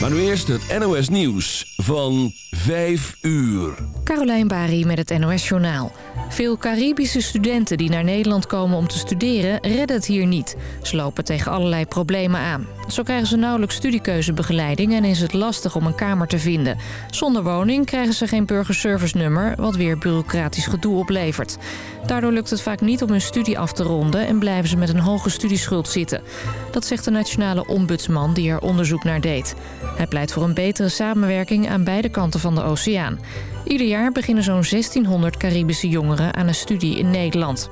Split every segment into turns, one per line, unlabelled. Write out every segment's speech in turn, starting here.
Maar nu eerst het NOS Nieuws van 5 uur.
Carolijn Bari met het NOS Journaal. Veel Caribische studenten die naar Nederland komen om te studeren... redden het hier niet. Ze lopen tegen allerlei problemen aan. Zo krijgen ze nauwelijks studiekeuzebegeleiding... en is het lastig om een kamer te vinden. Zonder woning krijgen ze geen burgerservice-nummer... wat weer bureaucratisch gedoe oplevert. Daardoor lukt het vaak niet om hun studie af te ronden... en blijven ze met een hoge studieschuld zitten. Dat zegt de nationale ombudsman die er onderzoek naar deed. Hij pleit voor een betere samenwerking aan beide kanten van de oceaan. Ieder jaar beginnen zo'n 1600 Caribische jongeren aan een studie in Nederland.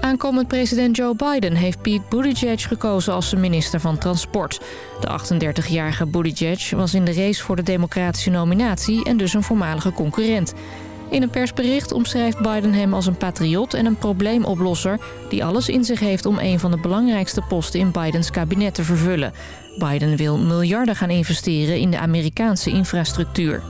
Aankomend president Joe Biden heeft Pete Buttigieg gekozen als zijn minister van Transport. De 38-jarige Buttigieg was in de race voor de democratische nominatie en dus een voormalige concurrent. In een persbericht omschrijft Biden hem als een patriot en een probleemoplosser... die alles in zich heeft om een van de belangrijkste posten in Bidens kabinet te vervullen. Biden wil miljarden gaan investeren in de Amerikaanse infrastructuur.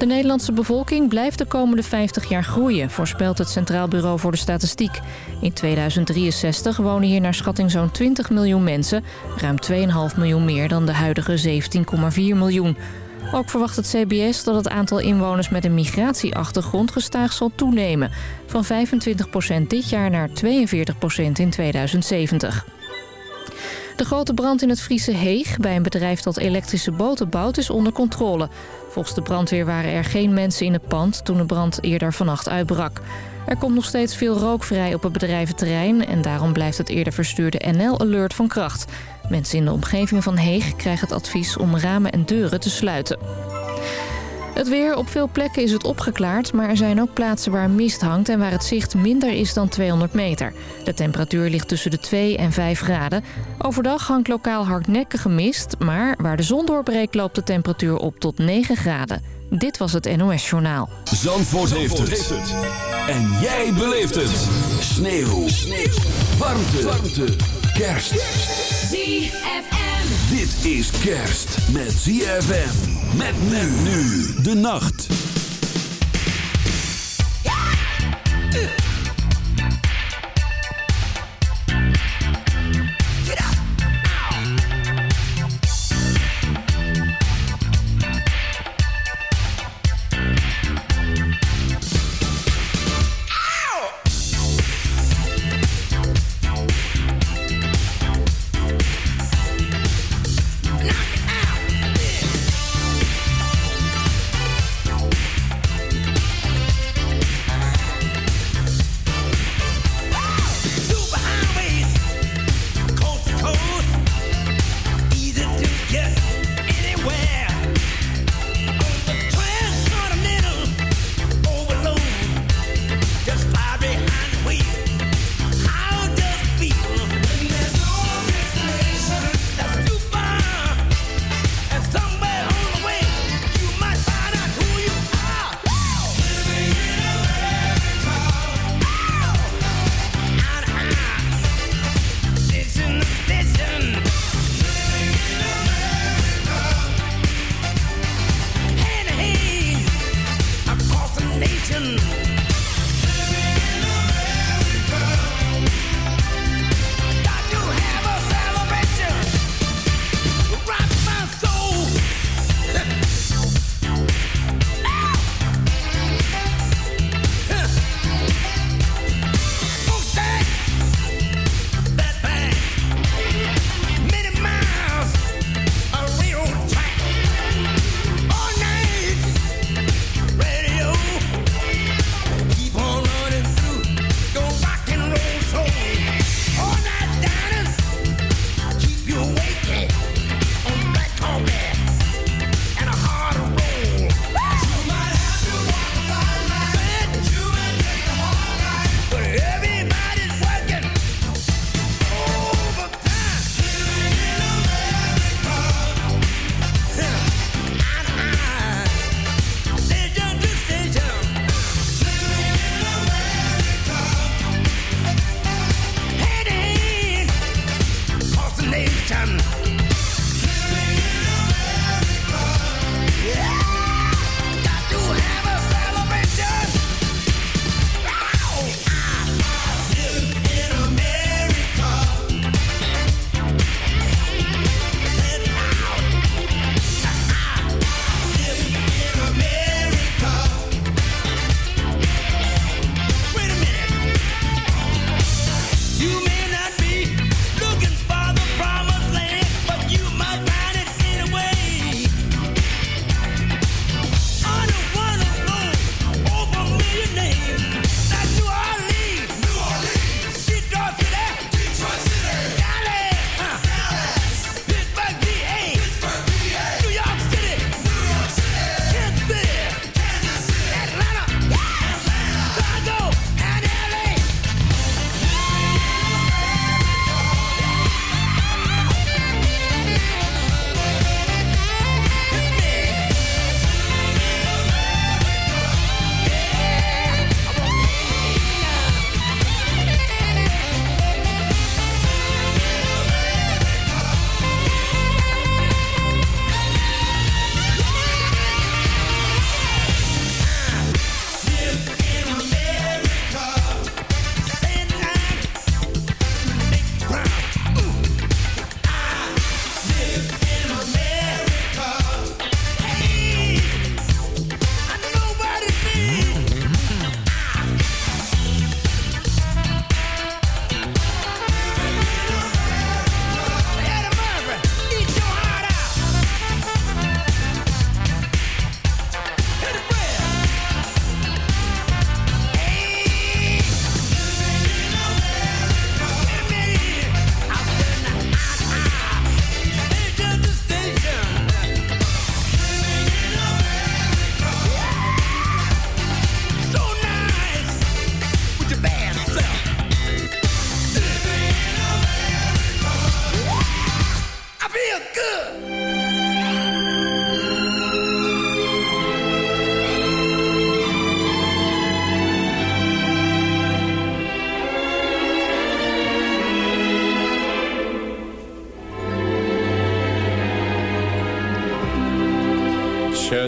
De Nederlandse bevolking blijft de komende 50 jaar groeien, voorspelt het Centraal Bureau voor de Statistiek. In 2063 wonen hier naar schatting zo'n 20 miljoen mensen, ruim 2,5 miljoen meer dan de huidige 17,4 miljoen. Ook verwacht het CBS dat het aantal inwoners met een migratieachtergrond gestaag zal toenemen. Van 25% dit jaar naar 42% in 2070. De grote brand in het Friese Heeg, bij een bedrijf dat elektrische boten bouwt, is onder controle. Volgens de brandweer waren er geen mensen in het pand toen de brand eerder vannacht uitbrak. Er komt nog steeds veel rook vrij op het bedrijventerrein... en daarom blijft het eerder verstuurde NL-alert van kracht. Mensen in de omgeving van Heeg krijgen het advies om ramen en deuren te sluiten. Het weer. Op veel plekken is het opgeklaard, maar er zijn ook plaatsen waar mist hangt en waar het zicht minder is dan 200 meter. De temperatuur ligt tussen de 2 en 5 graden. Overdag hangt lokaal hardnekkige mist, maar waar de zon doorbreekt loopt de temperatuur op tot 9 graden. Dit was het NOS Journaal.
Zandvoort, heeft, het. En jij beleeft het. Sneeuw. Sneeuw. Warmte. Warmte. Kerst.
ZFM.
Dit is kerst met ZFM. Met nu de nacht.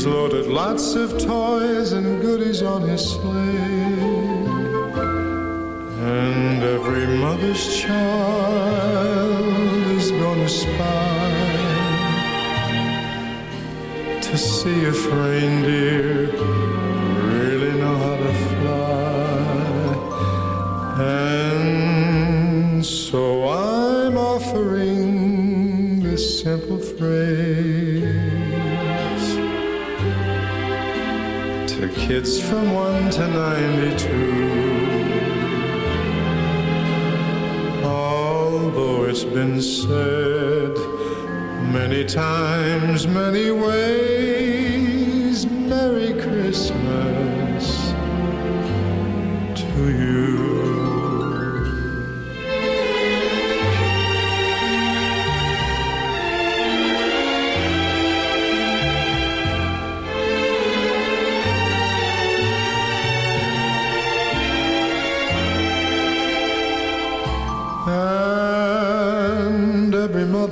He's loaded lots of toys and goodies on his sleigh. And every mother's child is gonna spy to see if reindeer kids from 1 to 92. Although it's been said many times, many ways,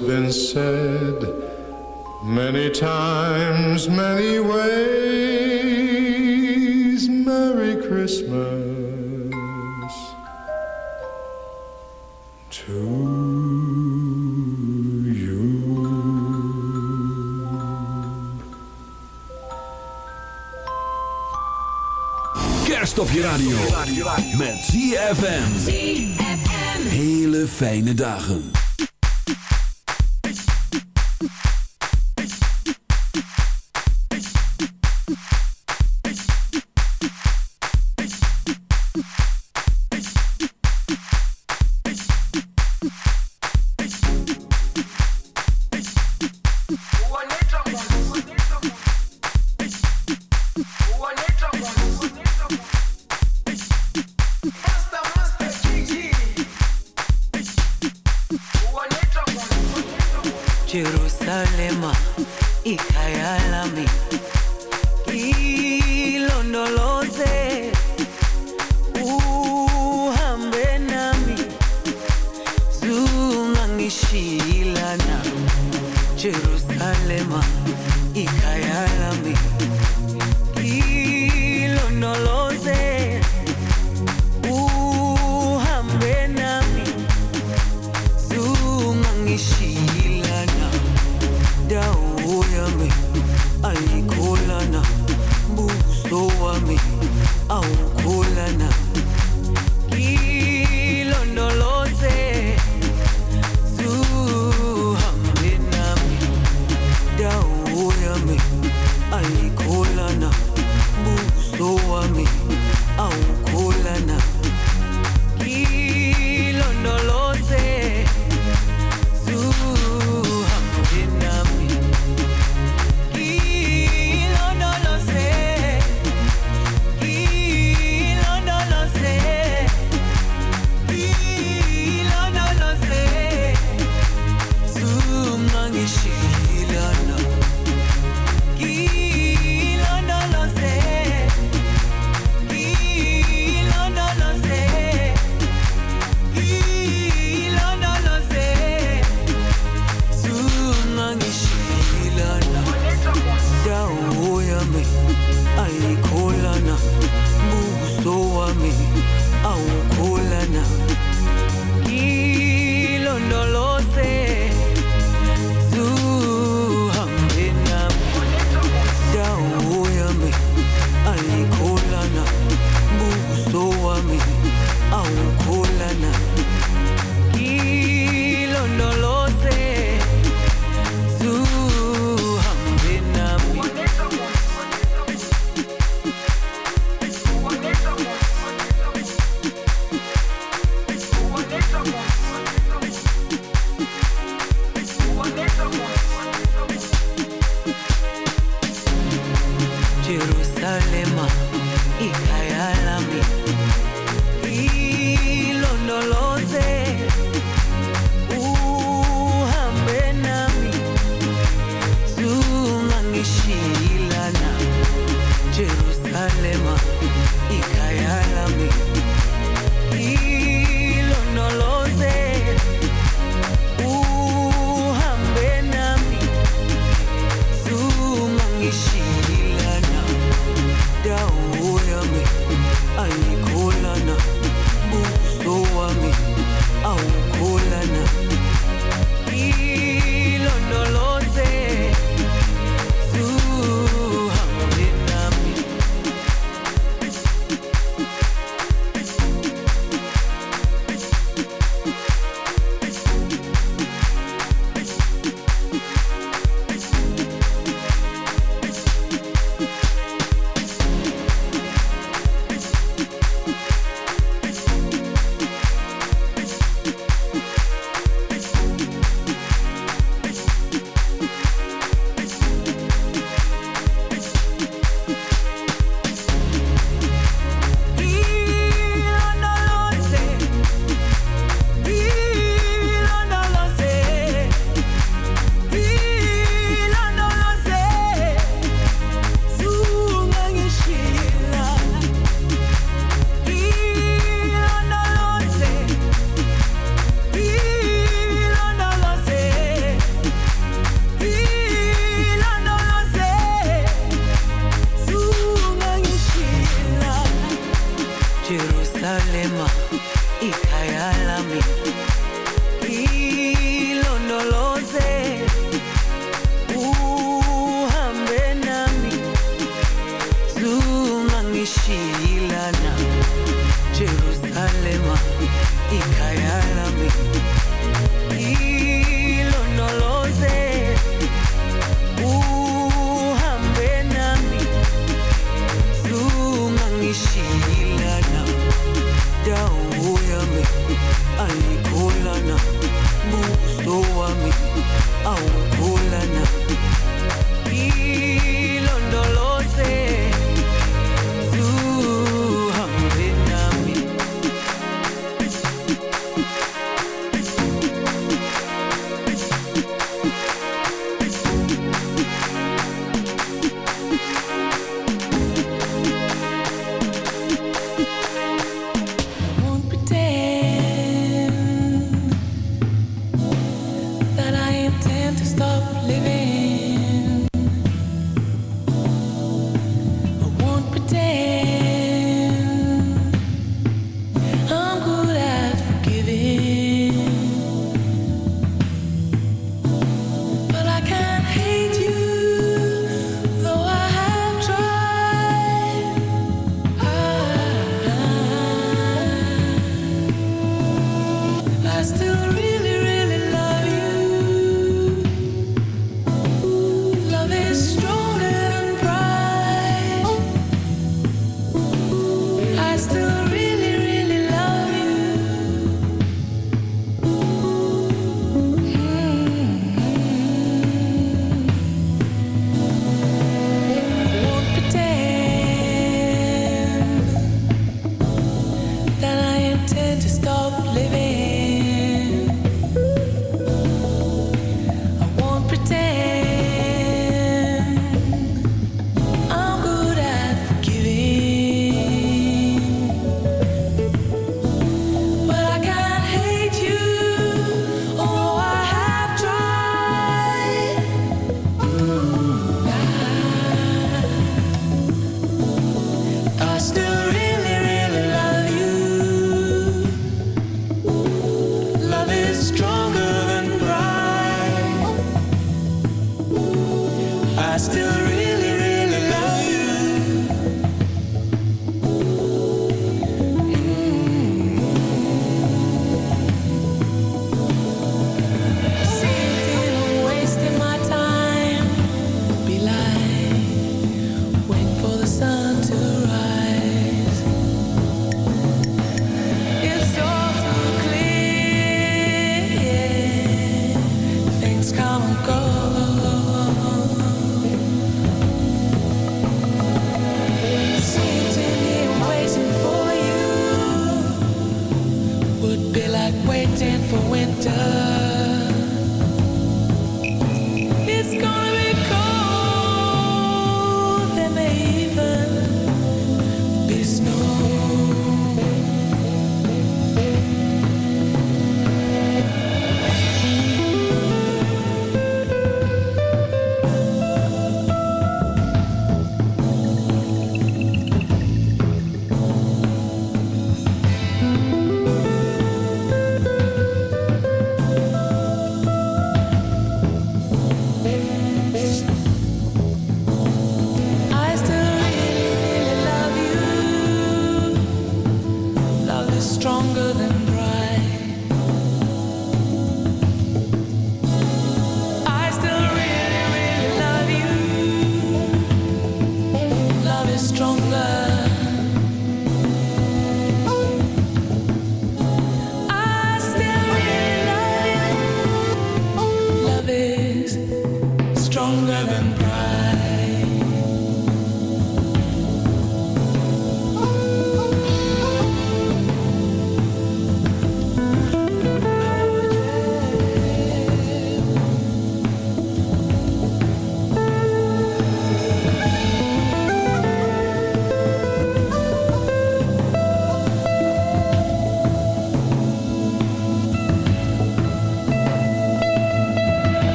It's been said many times, many ways, Merry Christmas to you.
Kerst op je radio. Met ZFM. Hele fijne dagen.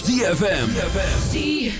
Op ZFM.
ZFM.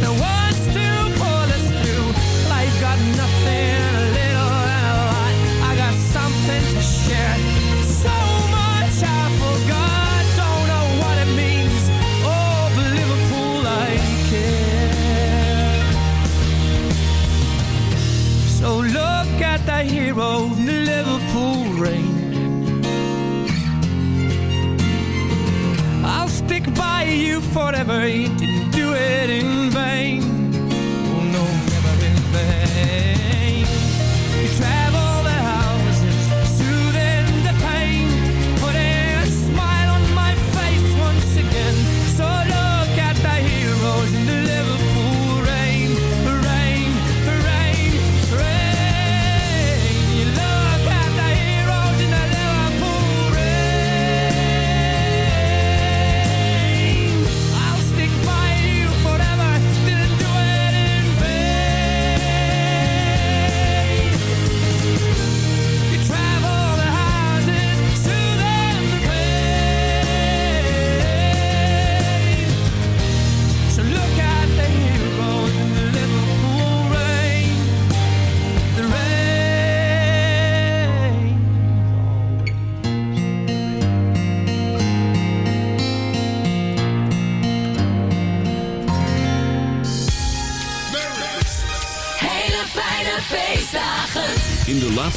the
one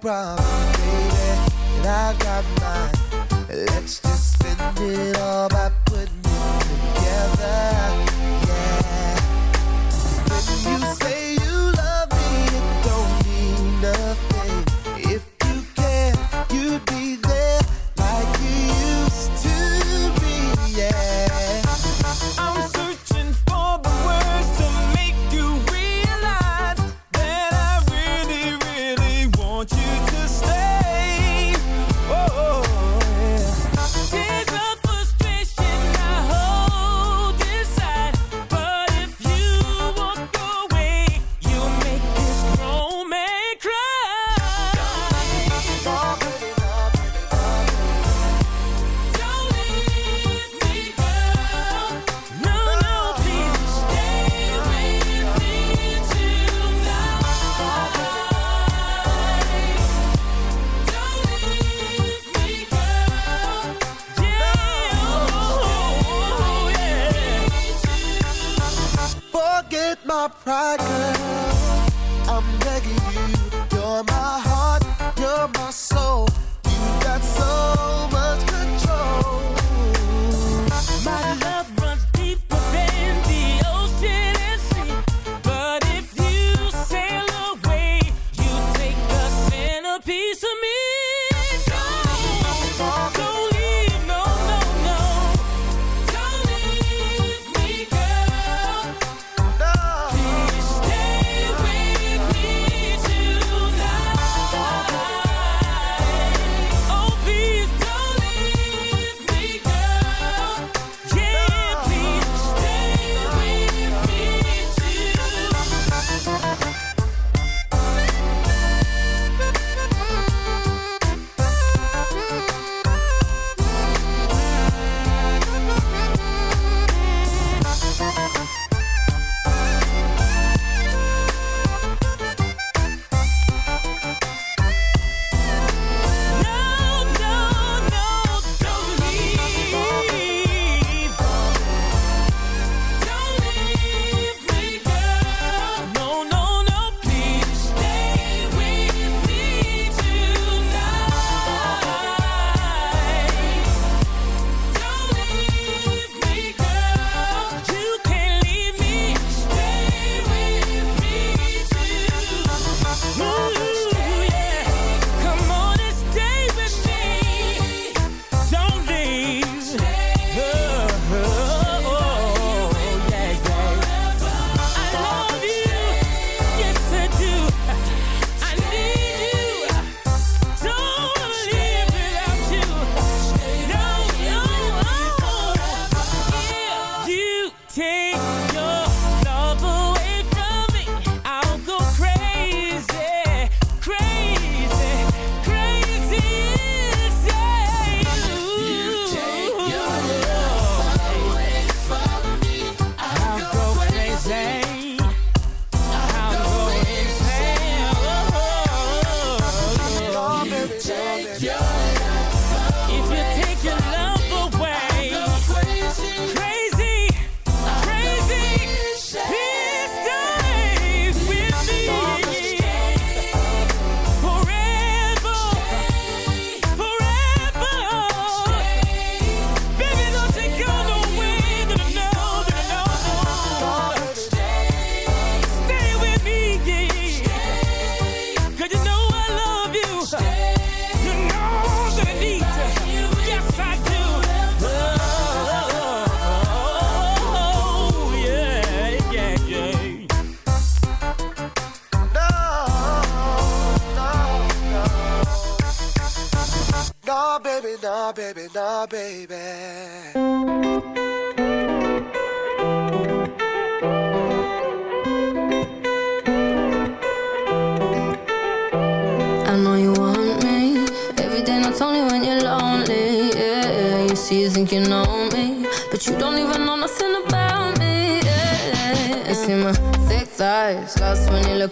problem.
my pride, girl.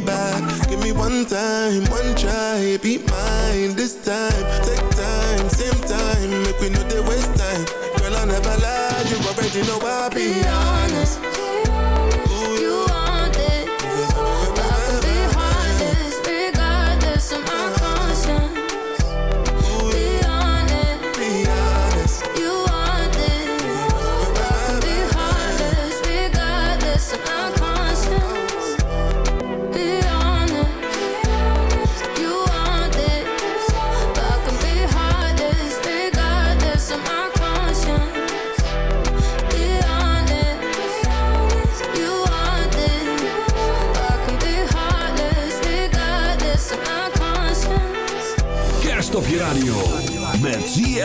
back.
Give me one time, one try, be mine this time. Take time, same time, make we know the waste time. Girl, I never lie. you already know I'll be
on.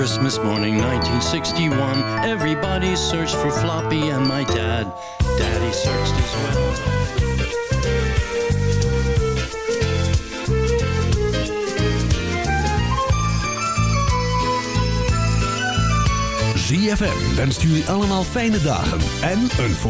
Christmas morning 1961. Everybody searched for Floppy and my dad. Daddy searched as well.
ZFM wenst jullie allemaal fijne dagen en een voorspoedig